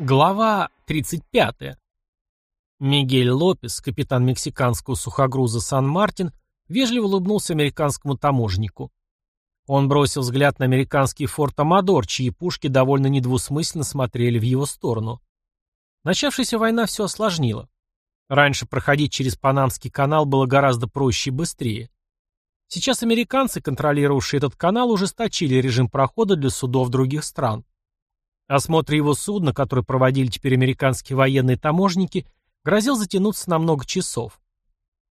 Глава 35. Мигель Лопес, капитан мексиканского сухогруза «Сан-Мартин», вежливо улыбнулся американскому таможеннику. Он бросил взгляд на американский форт «Амадор», чьи пушки довольно недвусмысленно смотрели в его сторону. Начавшаяся война все осложнила. Раньше проходить через Панамский канал было гораздо проще и быстрее. Сейчас американцы, контролировавшие этот канал, ужесточили режим прохода для судов других стран. Осмотр его судна, который проводили теперь американские военные таможники, грозил затянуться на много часов.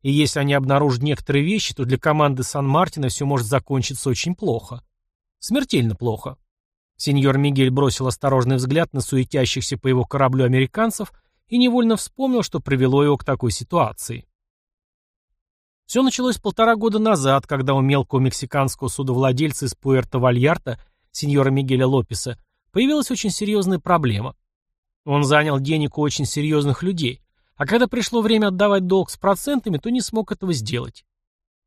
И если они обнаружат некоторые вещи, то для команды Сан-Мартина все может закончиться очень плохо. Смертельно плохо. Сеньор Мигель бросил осторожный взгляд на суетящихся по его кораблю американцев и невольно вспомнил, что привело его к такой ситуации. Все началось полтора года назад, когда у мелкого мексиканского судовладельца из Пуэрто-Вальярта, сеньора Мигеля Лопеса, появилась очень серьезная проблема. Он занял денег у очень серьезных людей, а когда пришло время отдавать долг с процентами, то не смог этого сделать.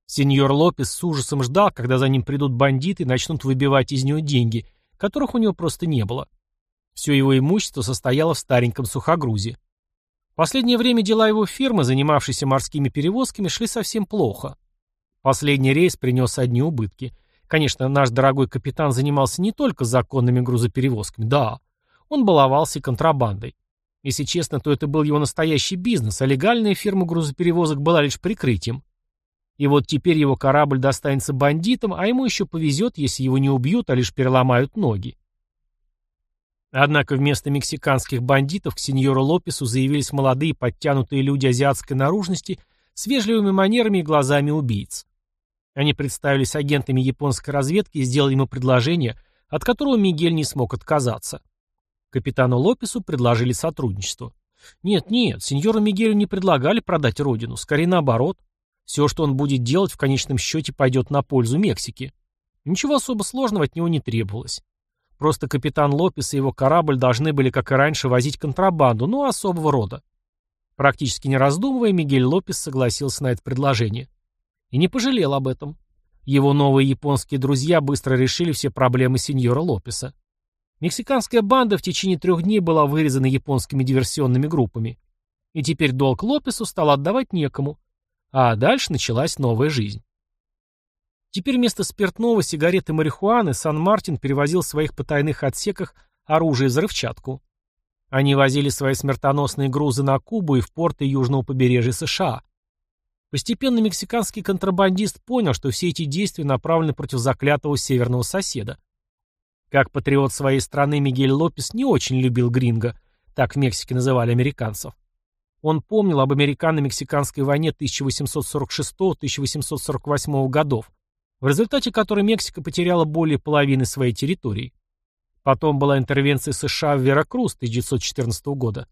Сеньор Лопес с ужасом ждал, когда за ним придут бандиты и начнут выбивать из него деньги, которых у него просто не было. Все его имущество состояло в стареньком сухогрузе. В последнее время дела его фирмы, занимавшейся морскими перевозками, шли совсем плохо. Последний рейс принес одни убытки – Конечно, наш дорогой капитан занимался не только законными грузоперевозками, да, он баловался контрабандой. Если честно, то это был его настоящий бизнес, а легальная фирма грузоперевозок была лишь прикрытием. И вот теперь его корабль достанется бандитам, а ему еще повезет, если его не убьют, а лишь переломают ноги. Однако вместо мексиканских бандитов к сеньору Лопесу заявились молодые подтянутые люди азиатской наружности с вежливыми манерами и глазами убийц. Они представились агентами японской разведки и сделали ему предложение, от которого Мигель не смог отказаться. Капитану Лопесу предложили сотрудничество. Нет, нет, сеньору Мигелю не предлагали продать родину, скорее наоборот. Все, что он будет делать, в конечном счете пойдет на пользу Мексики. Ничего особо сложного от него не требовалось. Просто капитан Лопес и его корабль должны были, как и раньше, возить контрабанду, но особого рода. Практически не раздумывая, Мигель Лопес согласился на это предложение. И не пожалел об этом. Его новые японские друзья быстро решили все проблемы сеньора Лопеса. Мексиканская банда в течение трех дней была вырезана японскими диверсионными группами. И теперь долг Лопесу стал отдавать некому. А дальше началась новая жизнь. Теперь вместо спиртного, сигареты и марихуаны Сан-Мартин перевозил в своих потайных отсеках оружие и взрывчатку. Они возили свои смертоносные грузы на Кубу и в порты южного побережья США. Постепенно мексиканский контрабандист понял, что все эти действия направлены против заклятого северного соседа. Как патриот своей страны Мигель Лопес не очень любил гринго, так в Мексике называли американцев. Он помнил об американо-мексиканской войне 1846-1848 годов, в результате которой Мексика потеряла более половины своей территории. Потом была интервенция США в Веракрус 1914 года.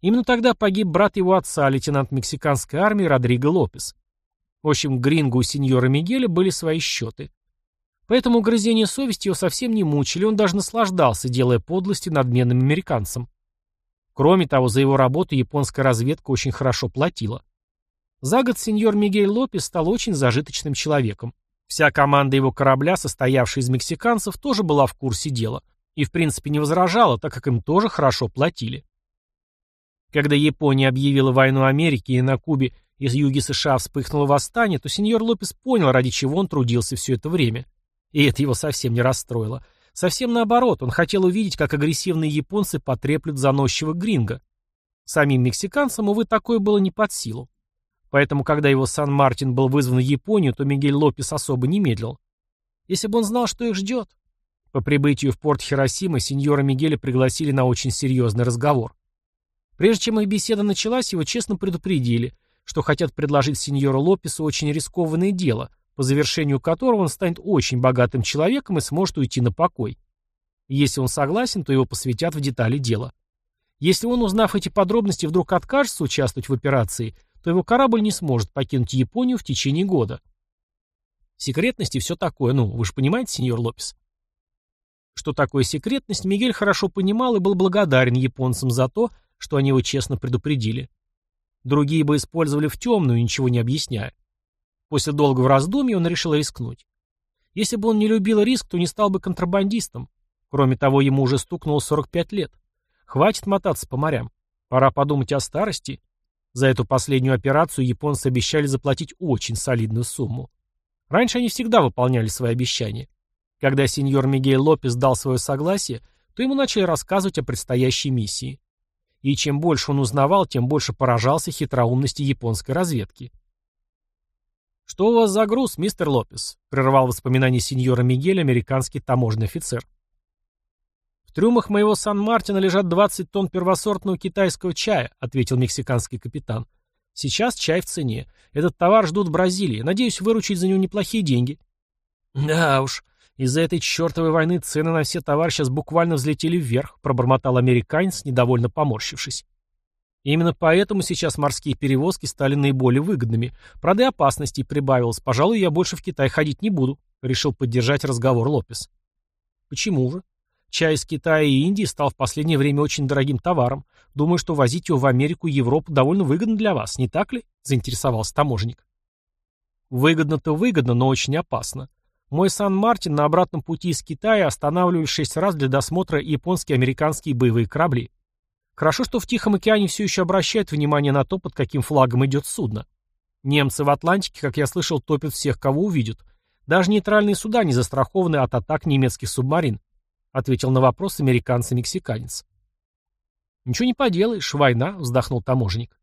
Именно тогда погиб брат его отца, лейтенант мексиканской армии Родриго Лопес. В общем, Гринго у сеньора Мигеля были свои счеты. Поэтому угрызения совести его совсем не мучили, он даже наслаждался, делая подлости надменным американцам. Кроме того, за его работу японская разведка очень хорошо платила. За год сеньор Мигель Лопес стал очень зажиточным человеком. Вся команда его корабля, состоявшая из мексиканцев, тоже была в курсе дела. И в принципе не возражала, так как им тоже хорошо платили. Когда Япония объявила войну Америке и на Кубе из юги США вспыхнуло восстание, то сеньор Лопес понял, ради чего он трудился все это время. И это его совсем не расстроило. Совсем наоборот, он хотел увидеть, как агрессивные японцы потреплют заносчивых гринго. Самим мексиканцам, увы, такое было не под силу. Поэтому, когда его Сан-Мартин был вызван в Японию, то Мигель Лопес особо не медлил. Если бы он знал, что их ждет. По прибытию в порт Хиросимы сеньора Мигеля пригласили на очень серьезный разговор. Прежде чем их беседа началась, его честно предупредили, что хотят предложить сеньору Лопесу очень рискованное дело, по завершению которого он станет очень богатым человеком и сможет уйти на покой. Если он согласен, то его посвятят в детали дела. Если он, узнав эти подробности, вдруг откажется участвовать в операции, то его корабль не сможет покинуть Японию в течение года. Секретность и все такое, ну, вы же понимаете, сеньор Лопес? Что такое секретность, Мигель хорошо понимал и был благодарен японцам за то, что они его честно предупредили. Другие бы использовали в темную, ничего не объясняя. После долгого раздумья он решил рискнуть. Если бы он не любил риск, то не стал бы контрабандистом. Кроме того, ему уже стукнуло 45 лет. Хватит мотаться по морям. Пора подумать о старости. За эту последнюю операцию японцы обещали заплатить очень солидную сумму. Раньше они всегда выполняли свои обещания. Когда сеньор Мигель Лопес дал свое согласие, то ему начали рассказывать о предстоящей миссии. И чем больше он узнавал, тем больше поражался хитроумности японской разведки. «Что у вас за груз, мистер Лопес?» — прервал воспоминания сеньора Мигеля американский таможенный офицер. «В трюмах моего Сан-Мартина лежат 20 тонн первосортного китайского чая», — ответил мексиканский капитан. «Сейчас чай в цене. Этот товар ждут в Бразилии. Надеюсь выручить за него неплохие деньги». «Да уж, из-за этой чертовой войны цены на все товары сейчас буквально взлетели вверх», — пробормотал американец, недовольно поморщившись. Именно поэтому сейчас морские перевозки стали наиболее выгодными. Правда, и опасностей прибавилось. Пожалуй, я больше в Китай ходить не буду, решил поддержать разговор Лопес. Почему же? Чай из Китая и Индии стал в последнее время очень дорогим товаром. Думаю, что возить его в Америку и Европу довольно выгодно для вас, не так ли? Заинтересовался таможенник. Выгодно-то выгодно, но очень опасно. Мой Сан-Мартин на обратном пути из Китая останавливали шесть раз для досмотра японские и американские боевые корабли. Хорошо, что в Тихом океане все еще обращают внимание на то, под каким флагом идет судно. Немцы в Атлантике, как я слышал, топят всех, кого увидят. Даже нейтральные суда не застрахованы от атак немецких субмарин, ответил на вопрос американец-мексиканец. Ничего не поделаешь, война, вздохнул таможенник.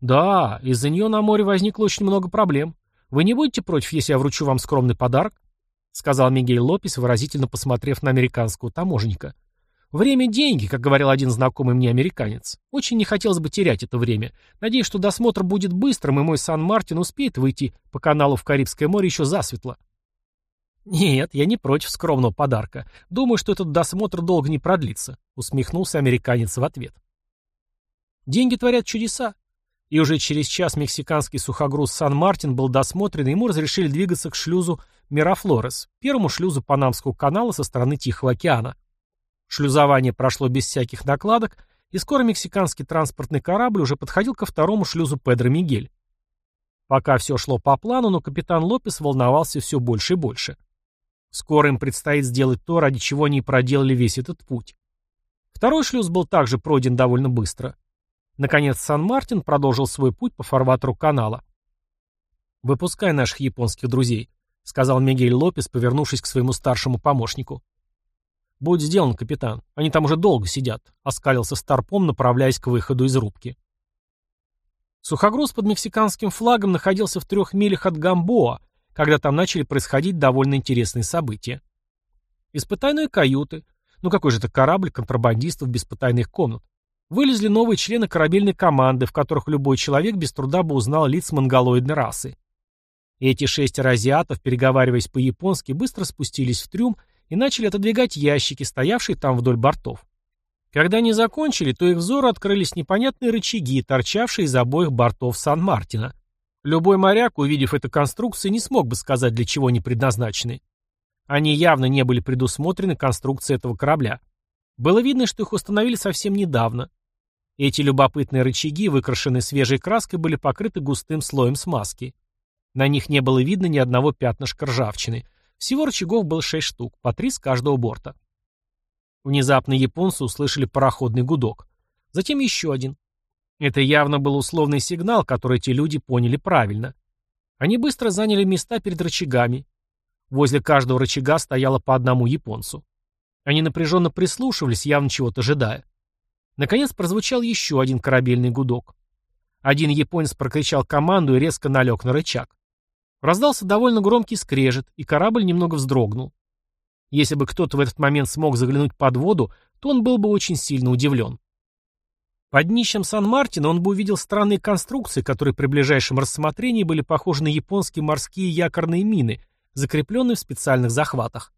Да, из-за нее на море возникло очень много проблем. Вы не будете против, если я вручу вам скромный подарок? Сказал Мигель Лопес, выразительно посмотрев на американского таможенника. Время – деньги, как говорил один знакомый мне американец. Очень не хотелось бы терять это время. Надеюсь, что досмотр будет быстрым, и мой Сан-Мартин успеет выйти по каналу в Карибское море еще засветло. «Нет, я не против скромного подарка. Думаю, что этот досмотр долго не продлится», — усмехнулся американец в ответ. Деньги творят чудеса. И уже через час мексиканский сухогруз Сан-Мартин был досмотрен, и ему разрешили двигаться к шлюзу Мирафлорес, первому шлюзу Панамского канала со стороны Тихого океана. Шлюзование прошло без всяких накладок, и скоро мексиканский транспортный корабль уже подходил ко второму шлюзу Педро Мигель. Пока все шло по плану, но капитан Лопес волновался все больше и больше. Скоро им предстоит сделать то, ради чего они и проделали весь этот путь. Второй шлюз был также пройден довольно быстро. Наконец Сан-Мартин продолжил свой путь по фарватеру канала. «Выпускай наших японских друзей», — сказал Мигель Лопес, повернувшись к своему старшему помощнику. «Будь сделан, капитан. Они там уже долго сидят», — оскалился Старпом, направляясь к выходу из рубки. Сухогруз под мексиканским флагом находился в трех милях от Гамбоа, когда там начали происходить довольно интересные события. Испытательные каюты. Ну какой же это корабль контрабандистов без потайных комнат? Вылезли новые члены корабельной команды, в которых любой человек без труда бы узнал лиц монголоидной расы. Эти шестеро азиатов, переговариваясь по-японски, быстро спустились в трюм и начали отодвигать ящики, стоявшие там вдоль бортов. Когда они закончили, то их взору открылись непонятные рычаги, торчавшие из обоих бортов Сан-Мартина. Любой моряк, увидев эту конструкцию, не смог бы сказать, для чего они предназначены. Они явно не были предусмотрены конструкцией этого корабля. Было видно, что их установили совсем недавно. Эти любопытные рычаги, выкрашенные свежей краской, были покрыты густым слоем смазки. На них не было видно ни одного пятнышка ржавчины. Всего рычагов было шесть штук, по три с каждого борта. Внезапно японцы услышали пароходный гудок. Затем еще один. Это явно был условный сигнал, который эти люди поняли правильно. Они быстро заняли места перед рычагами. Возле каждого рычага стояло по одному японцу. Они напряженно прислушивались, явно чего-то ожидая. Наконец прозвучал еще один корабельный гудок. Один японец прокричал команду и резко налег на рычаг. Раздался довольно громкий скрежет, и корабль немного вздрогнул. Если бы кто-то в этот момент смог заглянуть под воду, то он был бы очень сильно удивлен. Под днищем Сан-Мартина он бы увидел странные конструкции, которые при ближайшем рассмотрении были похожи на японские морские якорные мины, закрепленные в специальных захватах.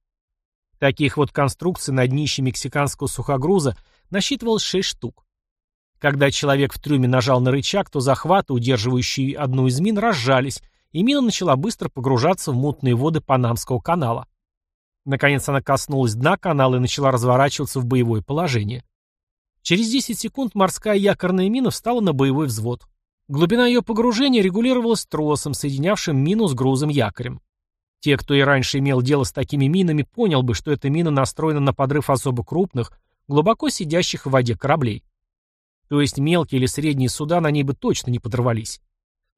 Таких вот конструкций на днище мексиканского сухогруза насчитывалось шесть штук. Когда человек в трюме нажал на рычаг, то захваты, удерживающие одну из мин, разжались, и мина начала быстро погружаться в мутные воды Панамского канала. Наконец она коснулась дна канала и начала разворачиваться в боевое положение. Через 10 секунд морская якорная мина встала на боевой взвод. Глубина ее погружения регулировалась тросом, соединявшим мину с грузом якорем. Те, кто и раньше имел дело с такими минами, понял бы, что эта мина настроена на подрыв особо крупных, глубоко сидящих в воде кораблей. То есть мелкие или средние суда на ней бы точно не подорвались.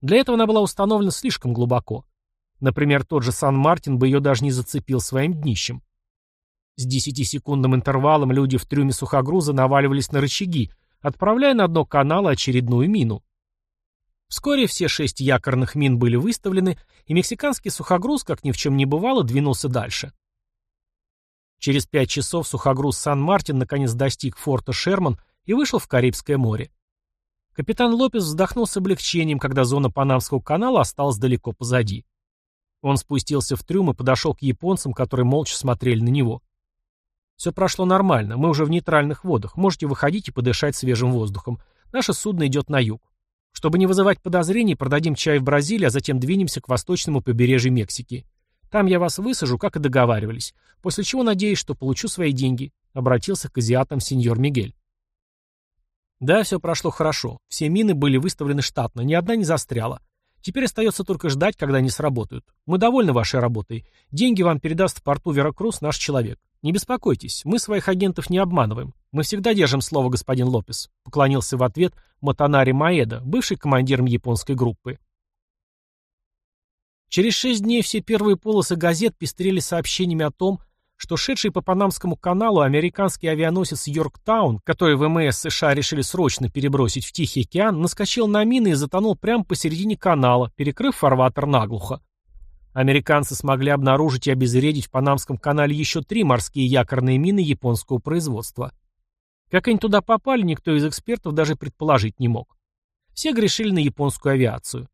Для этого она была установлена слишком глубоко. Например, тот же Сан-Мартин бы ее даже не зацепил своим днищем. С десятисекундным интервалом люди в трюме сухогруза наваливались на рычаги, отправляя на дно канала очередную мину. Вскоре все шесть якорных мин были выставлены, и мексиканский сухогруз, как ни в чем не бывало, двинулся дальше. Через пять часов сухогруз Сан-Мартин наконец достиг форта Шерман и вышел в Карибское море. Капитан Лопес вздохнул с облегчением, когда зона Панамского канала осталась далеко позади. Он спустился в трюм и подошел к японцам, которые молча смотрели на него. «Все прошло нормально, мы уже в нейтральных водах, можете выходить и подышать свежим воздухом. Наше судно идет на юг. Чтобы не вызывать подозрений, продадим чай в Бразилии, а затем двинемся к восточному побережью Мексики. Там я вас высажу, как и договаривались, после чего надеюсь, что получу свои деньги», — обратился к азиатам сеньор Мигель. Да, все прошло хорошо. Все мины были выставлены штатно, ни одна не застряла. Теперь остается только ждать, когда они сработают. Мы довольны вашей работой. Деньги вам передаст в порту Веракрус наш человек. Не беспокойтесь, мы своих агентов не обманываем. Мы всегда держим слово, господин Лопес. Поклонился в ответ Матанари Маэда, бывший командиром японской группы. Через шесть дней все первые полосы газет пестрели сообщениями о том, что шедший по Панамскому каналу американский авианосец Йорктаун, который ВМС США решили срочно перебросить в Тихий океан, наскочил на мины и затонул прямо посередине канала, перекрыв фарватер наглухо. Американцы смогли обнаружить и обезвредить в Панамском канале еще три морские якорные мины японского производства. Как они туда попали, никто из экспертов даже предположить не мог. Все грешили на японскую авиацию.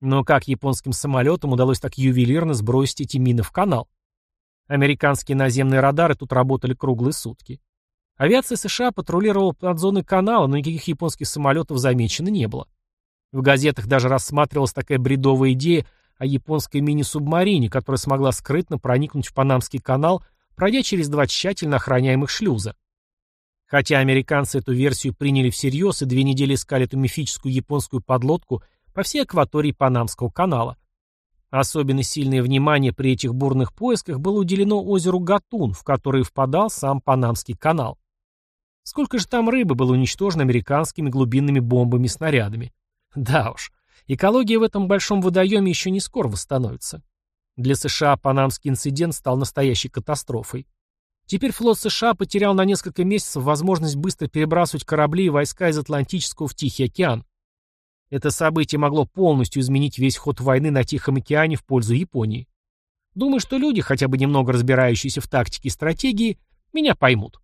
Но как японским самолетам удалось так ювелирно сбросить эти мины в канал? Американские наземные радары тут работали круглые сутки. Авиация США патрулировала над зоной канала, но никаких японских самолетов замечено не было. В газетах даже рассматривалась такая бредовая идея о японской мини-субмарине, которая смогла скрытно проникнуть в Панамский канал, пройдя через два тщательно охраняемых шлюза. Хотя американцы эту версию приняли всерьез и две недели искали эту мифическую японскую подлодку по всей акватории Панамского канала. Особенно сильное внимание при этих бурных поисках было уделено озеру Гатун, в который впадал сам Панамский канал. Сколько же там рыбы было уничтожено американскими глубинными бомбами и снарядами. Да уж, экология в этом большом водоеме еще не скоро восстановится. Для США Панамский инцидент стал настоящей катастрофой. Теперь флот США потерял на несколько месяцев возможность быстро перебрасывать корабли и войска из Атлантического в Тихий океан. Это событие могло полностью изменить весь ход войны на Тихом океане в пользу Японии. Думаю, что люди, хотя бы немного разбирающиеся в тактике и стратегии, меня поймут.